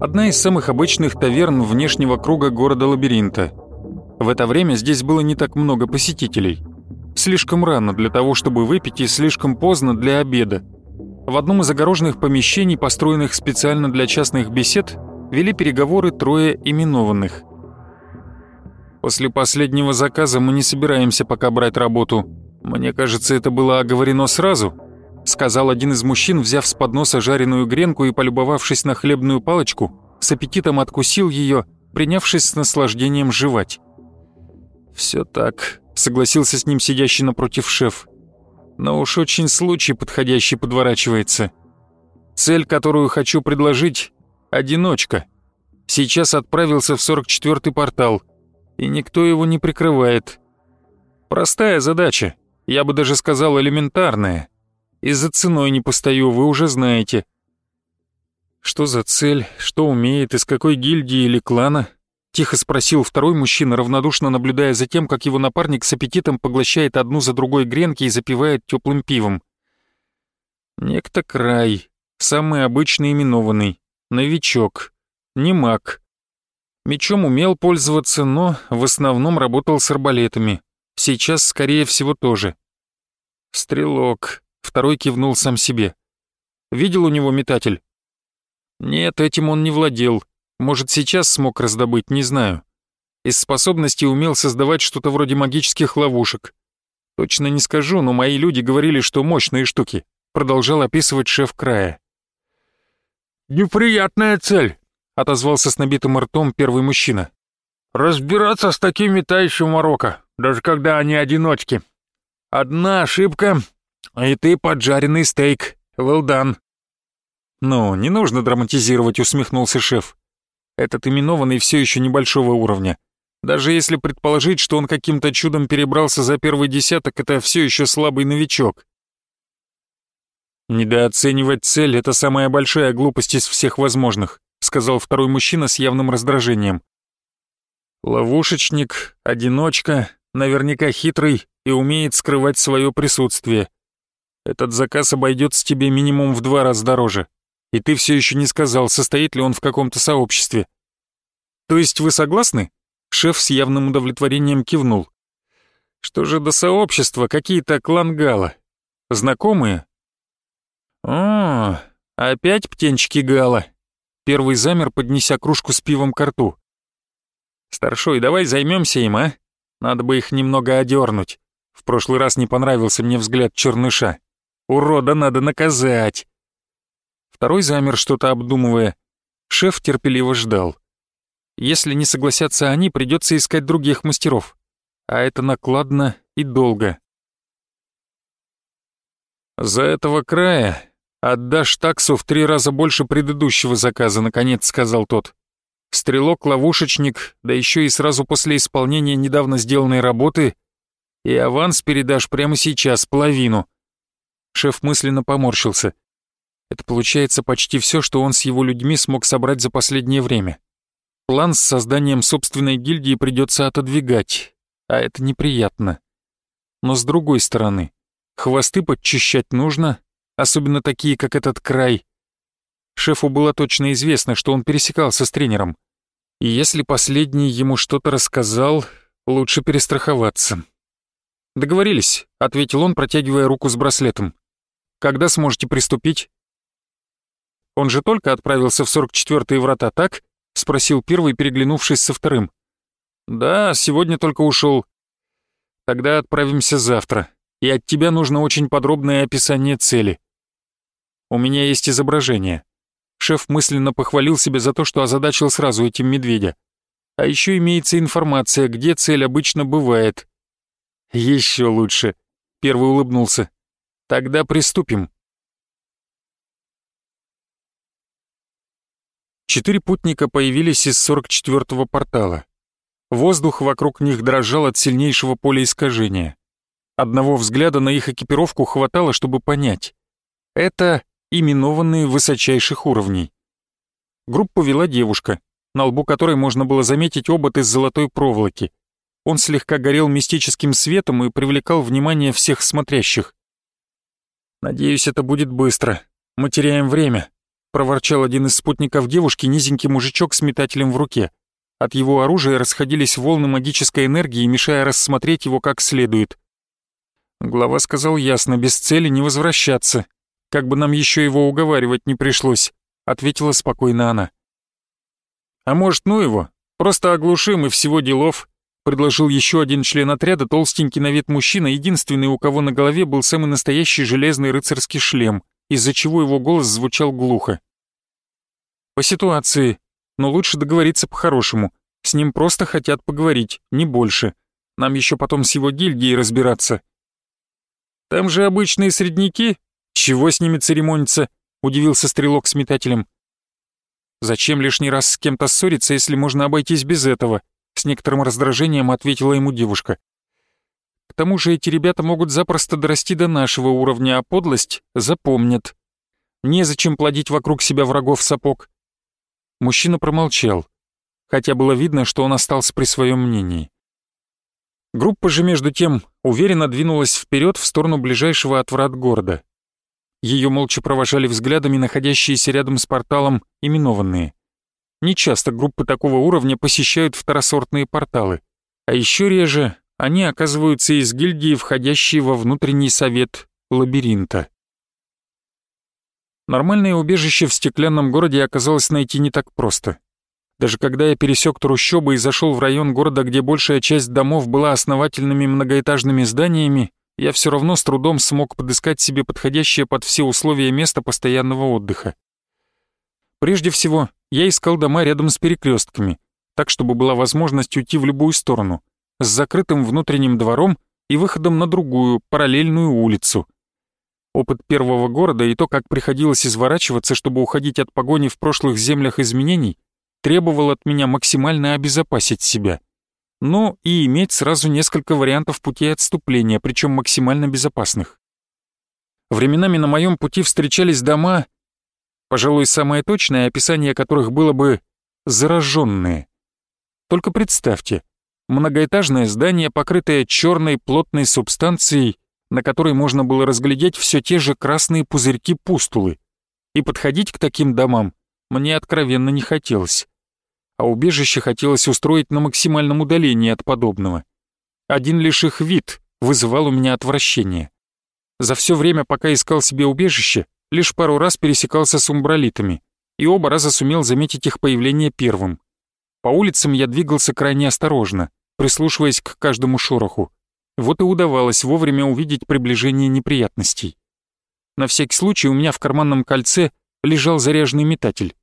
Одна из самых обычных таверн внешнего круга города-лабиринта. В это время здесь было не так много посетителей. Слишком рано для того, чтобы выпить, и слишком поздно для обеда. В одном из огороженных помещений, построенных специально для частных бесед, вели переговоры трое именованных. «После последнего заказа мы не собираемся пока брать работу. Мне кажется, это было оговорено сразу», — сказал один из мужчин, взяв с подноса жареную гренку и полюбовавшись на хлебную палочку, с аппетитом откусил ее, принявшись с наслаждением жевать. «Все так», — согласился с ним сидящий напротив шеф но уж очень случай подходящий подворачивается. Цель, которую хочу предложить — одиночка. Сейчас отправился в 44-й портал, и никто его не прикрывает. Простая задача, я бы даже сказал элементарная. И за ценой не постою, вы уже знаете. Что за цель, что умеет, из какой гильдии или клана — Тихо спросил второй мужчина, равнодушно наблюдая за тем, как его напарник с аппетитом поглощает одну за другой гренки и запивает теплым пивом. Некто край, самый обычный именованный, новичок, не маг. Мечом умел пользоваться, но в основном работал с арбалетами. Сейчас, скорее всего, тоже. Стрелок, второй кивнул сам себе. Видел у него метатель? Нет, этим он не владел. Может, сейчас смог раздобыть, не знаю. Из способностей умел создавать что-то вроде магических ловушек. Точно не скажу, но мои люди говорили, что мощные штуки. Продолжал описывать шеф края. «Неприятная цель», — отозвался с набитым ртом первый мужчина. «Разбираться с такими та еще морока, даже когда они одиночки. Одна ошибка, и ты поджаренный стейк. Well done». «Ну, не нужно драматизировать», — усмехнулся шеф. Этот именованный все еще небольшого уровня. Даже если предположить, что он каким-то чудом перебрался за первый десяток, это все еще слабый новичок. «Недооценивать цель — это самая большая глупость из всех возможных», сказал второй мужчина с явным раздражением. «Ловушечник, одиночка, наверняка хитрый и умеет скрывать свое присутствие. Этот заказ обойдется тебе минимум в два раза дороже. И ты все еще не сказал, состоит ли он в каком-то сообществе. То есть вы согласны? Шеф с явным удовлетворением кивнул. Что же до сообщества, какие-то клан Знакомые? О, опять птенчики Гала. Первый замер, поднеся кружку с пивом к рту. Старшой, давай займемся им, а? Надо бы их немного одернуть. В прошлый раз не понравился мне взгляд черныша. Урода надо наказать. Второй замер, что-то обдумывая. Шеф терпеливо ждал. Если не согласятся они, придется искать других мастеров. А это накладно и долго. «За этого края отдашь таксу в три раза больше предыдущего заказа», — наконец сказал тот. «Стрелок-ловушечник, да еще и сразу после исполнения недавно сделанной работы, и аванс передашь прямо сейчас, половину». Шеф мысленно поморщился. Это получается почти все, что он с его людьми смог собрать за последнее время. План с созданием собственной гильдии придется отодвигать, а это неприятно. Но с другой стороны, хвосты подчищать нужно, особенно такие, как этот край. Шефу было точно известно, что он пересекался с тренером. И если последний ему что-то рассказал, лучше перестраховаться. «Договорились», — ответил он, протягивая руку с браслетом. «Когда сможете приступить?» Он же только отправился в 44-е врата, так?» — спросил первый, переглянувшись со вторым. «Да, сегодня только ушел. Тогда отправимся завтра, и от тебя нужно очень подробное описание цели. У меня есть изображение». Шеф мысленно похвалил себя за то, что озадачил сразу этим медведя. А еще имеется информация, где цель обычно бывает. Еще лучше. Первый улыбнулся. Тогда приступим. Четыре путника появились из 44-го портала. Воздух вокруг них дрожал от сильнейшего поля искажения. Одного взгляда на их экипировку хватало, чтобы понять. Это именованные высочайших уровней. Группу вела девушка, на лбу которой можно было заметить обод из золотой проволоки. Он слегка горел мистическим светом и привлекал внимание всех смотрящих. «Надеюсь, это будет быстро. Мы теряем время», — проворчал один из спутников девушки, низенький мужичок с метателем в руке. От его оружия расходились волны магической энергии, мешая рассмотреть его как следует. Глава сказал ясно, без цели не возвращаться. Как бы нам еще его уговаривать не пришлось, ответила спокойно она. А может, ну его, просто оглушим и всего делов, предложил еще один член отряда, толстенький на вид мужчина, единственный, у кого на голове был самый настоящий железный рыцарский шлем, из-за чего его голос звучал глухо. По ситуации, но лучше договориться по-хорошему. С ним просто хотят поговорить, не больше. Нам еще потом с его гильдией разбираться. Там же обычные средняки. Чего с ними церемониться? Удивился стрелок с метателем. Зачем лишний раз с кем-то ссориться, если можно обойтись без этого? С некоторым раздражением ответила ему девушка. К тому же эти ребята могут запросто дорасти до нашего уровня, а подлость запомнят. Незачем плодить вокруг себя врагов сапог. Мужчина промолчал, хотя было видно, что он остался при своем мнении. Группа же, между тем, уверенно двинулась вперед в сторону ближайшего от города. Ее молча провожали взглядами находящиеся рядом с порталом именованные. Нечасто группы такого уровня посещают второсортные порталы, а еще реже они оказываются из гильдии, входящей во внутренний совет лабиринта. Нормальное убежище в стеклянном городе оказалось найти не так просто. Даже когда я пересек трущобы и зашел в район города, где большая часть домов была основательными многоэтажными зданиями, я все равно с трудом смог подыскать себе подходящее под все условия место постоянного отдыха. Прежде всего, я искал дома рядом с перекрестками, так чтобы была возможность уйти в любую сторону, с закрытым внутренним двором и выходом на другую, параллельную улицу — Опыт первого города и то, как приходилось изворачиваться, чтобы уходить от погони в прошлых землях изменений, требовал от меня максимально обезопасить себя. Но и иметь сразу несколько вариантов путей отступления, причем максимально безопасных. Временами на моем пути встречались дома, пожалуй, самое точное описание которых было бы «зараженные». Только представьте, многоэтажное здание, покрытое черной плотной субстанцией, на которой можно было разглядеть все те же красные пузырьки-пустулы. И подходить к таким домам мне откровенно не хотелось. А убежище хотелось устроить на максимальном удалении от подобного. Один лишь их вид вызывал у меня отвращение. За все время, пока искал себе убежище, лишь пару раз пересекался с умбралитами, и оба раза сумел заметить их появление первым. По улицам я двигался крайне осторожно, прислушиваясь к каждому шороху. Вот и удавалось вовремя увидеть приближение неприятностей. На всякий случай у меня в карманном кольце лежал заряженный метатель.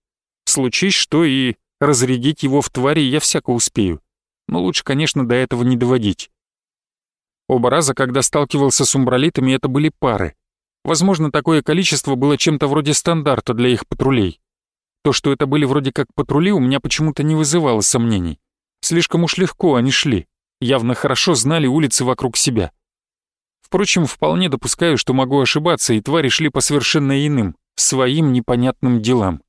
Случись что и разрядить его в твари я всяко успею. Но лучше, конечно, до этого не доводить. Оба раза, когда сталкивался с умбралитами, это были пары. Возможно, такое количество было чем-то вроде стандарта для их патрулей. То, что это были вроде как патрули, у меня почему-то не вызывало сомнений. Слишком уж легко они шли явно хорошо знали улицы вокруг себя. Впрочем, вполне допускаю, что могу ошибаться, и твари шли по совершенно иным, своим непонятным делам.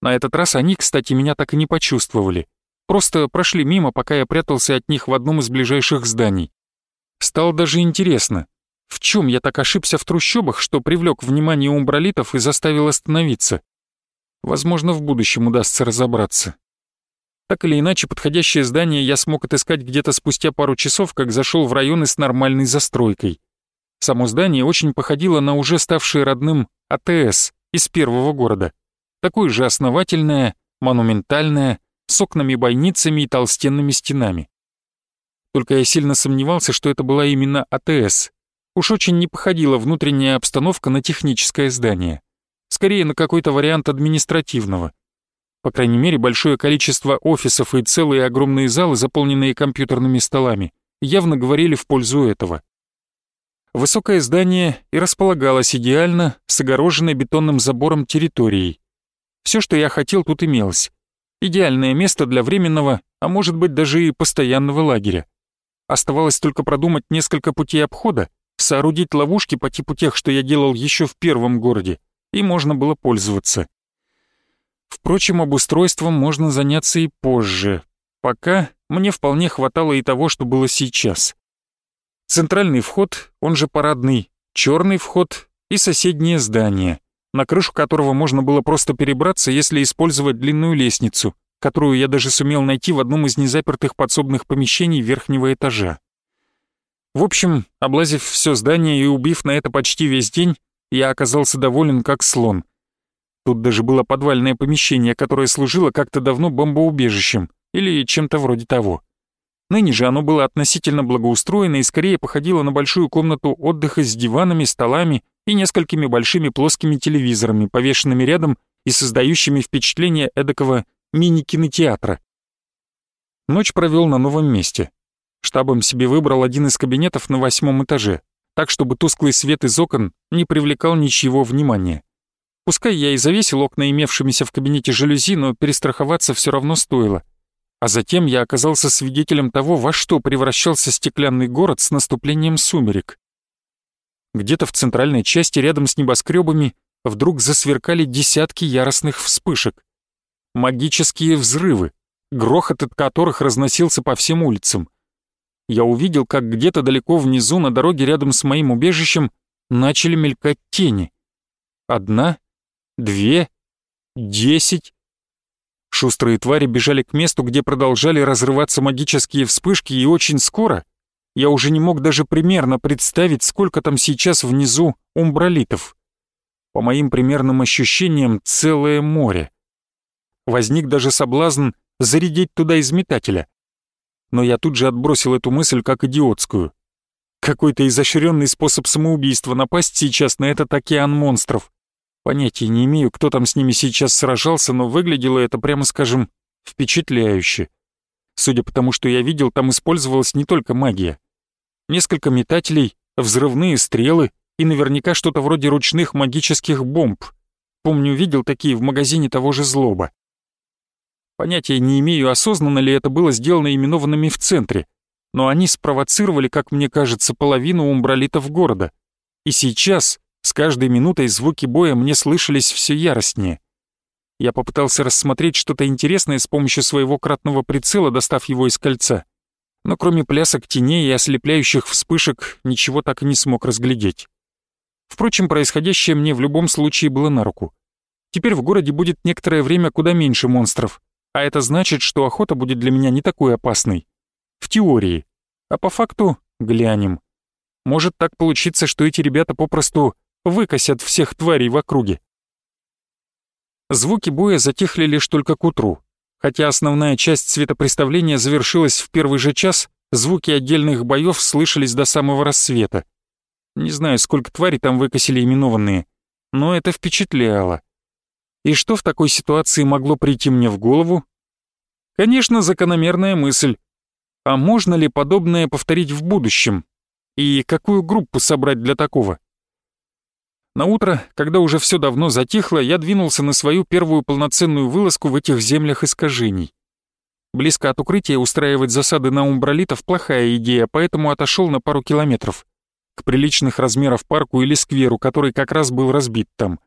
На этот раз они, кстати, меня так и не почувствовали. Просто прошли мимо, пока я прятался от них в одном из ближайших зданий. Стало даже интересно, в чем я так ошибся в трущобах, что привлек внимание умбралитов и заставил остановиться. Возможно, в будущем удастся разобраться. Так или иначе, подходящее здание я смог отыскать где-то спустя пару часов, как зашел в районы с нормальной застройкой. Само здание очень походило на уже ставшее родным АТС из первого города. Такое же основательное, монументальное, с окнами-бойницами и толстенными стенами. Только я сильно сомневался, что это была именно АТС. Уж очень не походила внутренняя обстановка на техническое здание. Скорее, на какой-то вариант административного — по крайней мере, большое количество офисов и целые огромные залы, заполненные компьютерными столами, явно говорили в пользу этого. Высокое здание и располагалось идеально с огороженной бетонным забором территорией. Все, что я хотел, тут имелось. Идеальное место для временного, а может быть даже и постоянного лагеря. Оставалось только продумать несколько путей обхода, соорудить ловушки по типу тех, что я делал еще в первом городе, и можно было пользоваться. Впрочем, обустройством можно заняться и позже. Пока мне вполне хватало и того, что было сейчас. Центральный вход, он же парадный, черный вход и соседнее здание, на крышу которого можно было просто перебраться, если использовать длинную лестницу, которую я даже сумел найти в одном из незапертых подсобных помещений верхнего этажа. В общем, облазив все здание и убив на это почти весь день, я оказался доволен как слон. Тут даже было подвальное помещение, которое служило как-то давно бомбоубежищем или чем-то вроде того. Ныне же оно было относительно благоустроено и скорее походило на большую комнату отдыха с диванами, столами и несколькими большими плоскими телевизорами, повешенными рядом и создающими впечатление эдакого мини-кинотеатра. Ночь провел на новом месте. Штабом себе выбрал один из кабинетов на восьмом этаже, так чтобы тусклый свет из окон не привлекал ничего внимания. Пускай я и завесил окна имевшимися в кабинете жалюзи, но перестраховаться все равно стоило — а затем я оказался свидетелем того, во что превращался стеклянный город с наступлением сумерек. Где-то в центральной части рядом с небоскребами вдруг засверкали десятки яростных вспышек. Магические взрывы, грохот от которых разносился по всем улицам. Я увидел, как где-то далеко внизу на дороге рядом с моим убежищем начали мелькать тени. Одна, две, десять, Шустрые твари бежали к месту, где продолжали разрываться магические вспышки, и очень скоро я уже не мог даже примерно представить, сколько там сейчас внизу умбралитов. По моим примерным ощущениям, целое море. Возник даже соблазн зарядить туда из метателя. Но я тут же отбросил эту мысль как идиотскую. Какой-то изощренный способ самоубийства напасть сейчас на этот океан монстров. Понятия не имею, кто там с ними сейчас сражался, но выглядело это, прямо скажем, впечатляюще. Судя по тому, что я видел, там использовалась не только магия. Несколько метателей, взрывные стрелы и наверняка что-то вроде ручных магических бомб. Помню, видел такие в магазине того же Злоба. Понятия не имею, осознанно ли это было сделано именованными в центре, но они спровоцировали, как мне кажется, половину умбралитов города. И сейчас с каждой минутой звуки боя мне слышались все яростнее. Я попытался рассмотреть что-то интересное с помощью своего кратного прицела, достав его из кольца. Но кроме плясок теней и ослепляющих вспышек, ничего так и не смог разглядеть. Впрочем, происходящее мне в любом случае было на руку. Теперь в городе будет некоторое время куда меньше монстров, а это значит, что охота будет для меня не такой опасной. В теории. А по факту глянем. Может так получиться, что эти ребята попросту выкосят всех тварей в округе. Звуки боя затихли лишь только к утру. Хотя основная часть светопреставления завершилась в первый же час, звуки отдельных боев слышались до самого рассвета. Не знаю, сколько тварей там выкосили именованные, но это впечатляло. И что в такой ситуации могло прийти мне в голову? Конечно, закономерная мысль. А можно ли подобное повторить в будущем? И какую группу собрать для такого? На утро, когда уже все давно затихло, я двинулся на свою первую полноценную вылазку в этих землях искажений. Близко от укрытия устраивать засады на умбралитов плохая идея, поэтому отошел на пару километров. К приличных размеров парку или скверу, который как раз был разбит там.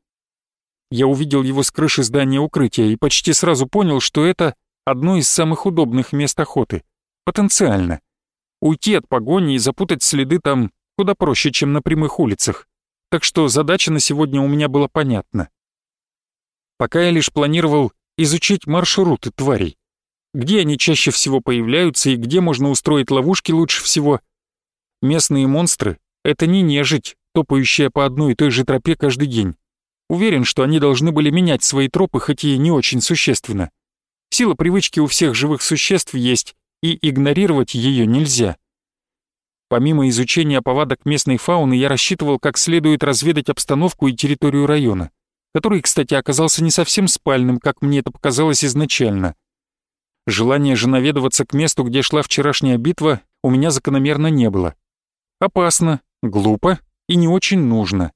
Я увидел его с крыши здания укрытия и почти сразу понял, что это одно из самых удобных мест охоты. Потенциально. Уйти от погони и запутать следы там куда проще, чем на прямых улицах так что задача на сегодня у меня была понятна. Пока я лишь планировал изучить маршруты тварей, где они чаще всего появляются и где можно устроить ловушки лучше всего. Местные монстры — это не нежить, топающая по одной и той же тропе каждый день. Уверен, что они должны были менять свои тропы, хоть и не очень существенно. Сила привычки у всех живых существ есть, и игнорировать ее нельзя. Помимо изучения повадок местной фауны, я рассчитывал как следует разведать обстановку и территорию района, который, кстати, оказался не совсем спальным, как мне это показалось изначально. Желания же наведываться к месту, где шла вчерашняя битва, у меня закономерно не было. Опасно, глупо и не очень нужно.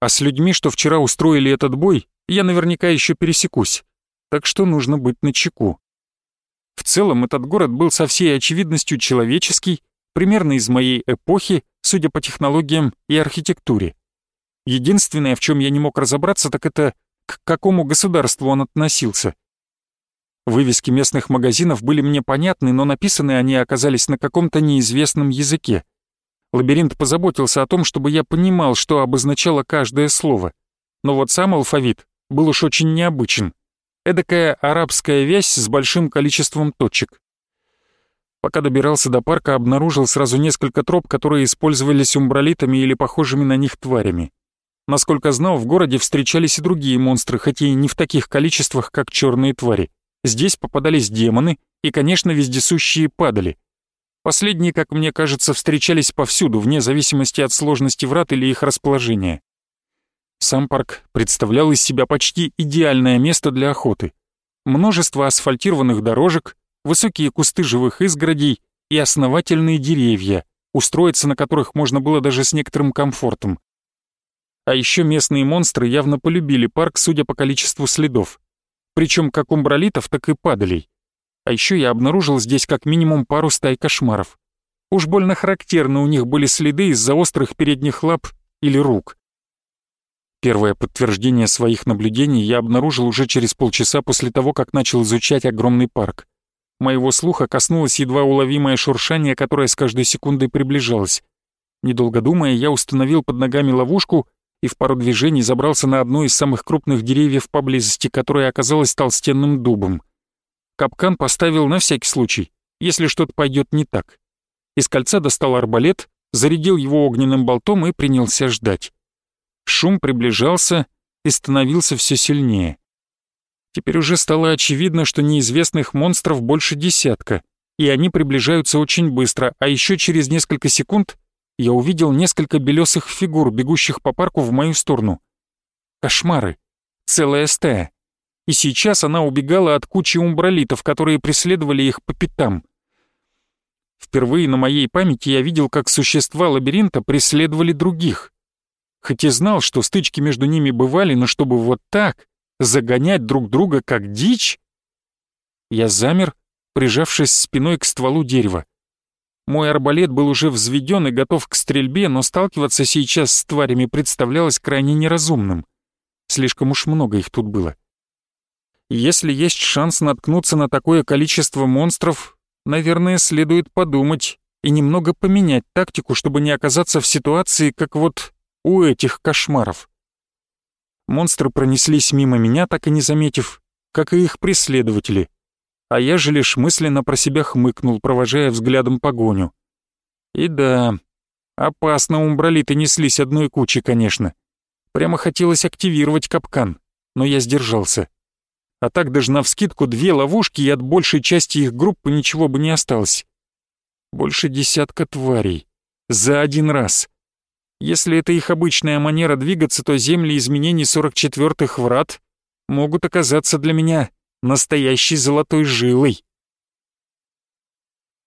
А с людьми, что вчера устроили этот бой, я наверняка еще пересекусь. так что нужно быть начеку. В целом этот город был со всей очевидностью человеческий, примерно из моей эпохи, судя по технологиям и архитектуре. Единственное, в чем я не мог разобраться, так это к какому государству он относился. Вывески местных магазинов были мне понятны, но написаны они оказались на каком-то неизвестном языке. Лабиринт позаботился о том, чтобы я понимал, что обозначало каждое слово. Но вот сам алфавит был уж очень необычен. Эдакая арабская вязь с большим количеством точек. Пока добирался до парка, обнаружил сразу несколько троп, которые использовались умбралитами или похожими на них тварями. Насколько знал, в городе встречались и другие монстры, хотя и не в таких количествах, как черные твари. Здесь попадались демоны и, конечно, вездесущие падали. Последние, как мне кажется, встречались повсюду, вне зависимости от сложности врат или их расположения. Сам парк представлял из себя почти идеальное место для охоты. Множество асфальтированных дорожек, высокие кусты живых изгородей и основательные деревья, устроиться на которых можно было даже с некоторым комфортом. А еще местные монстры явно полюбили парк, судя по количеству следов. Причем как умбралитов, так и падалей. А еще я обнаружил здесь как минимум пару стай кошмаров. Уж больно характерно у них были следы из-за острых передних лап или рук. Первое подтверждение своих наблюдений я обнаружил уже через полчаса после того, как начал изучать огромный парк. Моего слуха коснулось едва уловимое шуршание, которое с каждой секундой приближалось. Недолго думая, я установил под ногами ловушку и в пару движений забрался на одно из самых крупных деревьев поблизости, которое оказалось толстенным дубом. Капкан поставил на всякий случай, если что-то пойдет не так. Из кольца достал арбалет, зарядил его огненным болтом и принялся ждать. Шум приближался и становился все сильнее. Теперь уже стало очевидно, что неизвестных монстров больше десятка, и они приближаются очень быстро, а еще через несколько секунд я увидел несколько белесых фигур, бегущих по парку в мою сторону. Кошмары. Целая стая. И сейчас она убегала от кучи умбралитов, которые преследовали их по пятам. Впервые на моей памяти я видел, как существа лабиринта преследовали других. Хоть и знал, что стычки между ними бывали, но чтобы вот так загонять друг друга как дичь... Я замер, прижавшись спиной к стволу дерева. Мой арбалет был уже взведен и готов к стрельбе, но сталкиваться сейчас с тварями представлялось крайне неразумным. Слишком уж много их тут было. Если есть шанс наткнуться на такое количество монстров, наверное, следует подумать и немного поменять тактику, чтобы не оказаться в ситуации, как вот у этих кошмаров. Монстры пронеслись мимо меня, так и не заметив, как и их преследователи а я же лишь мысленно про себя хмыкнул, провожая взглядом погоню. И да, опасно умбралиты неслись одной кучей, конечно. Прямо хотелось активировать капкан, но я сдержался. А так даже навскидку две ловушки, и от большей части их группы ничего бы не осталось. Больше десятка тварей. За один раз. Если это их обычная манера двигаться, то земли изменений 44-х врат могут оказаться для меня настоящей золотой жилой.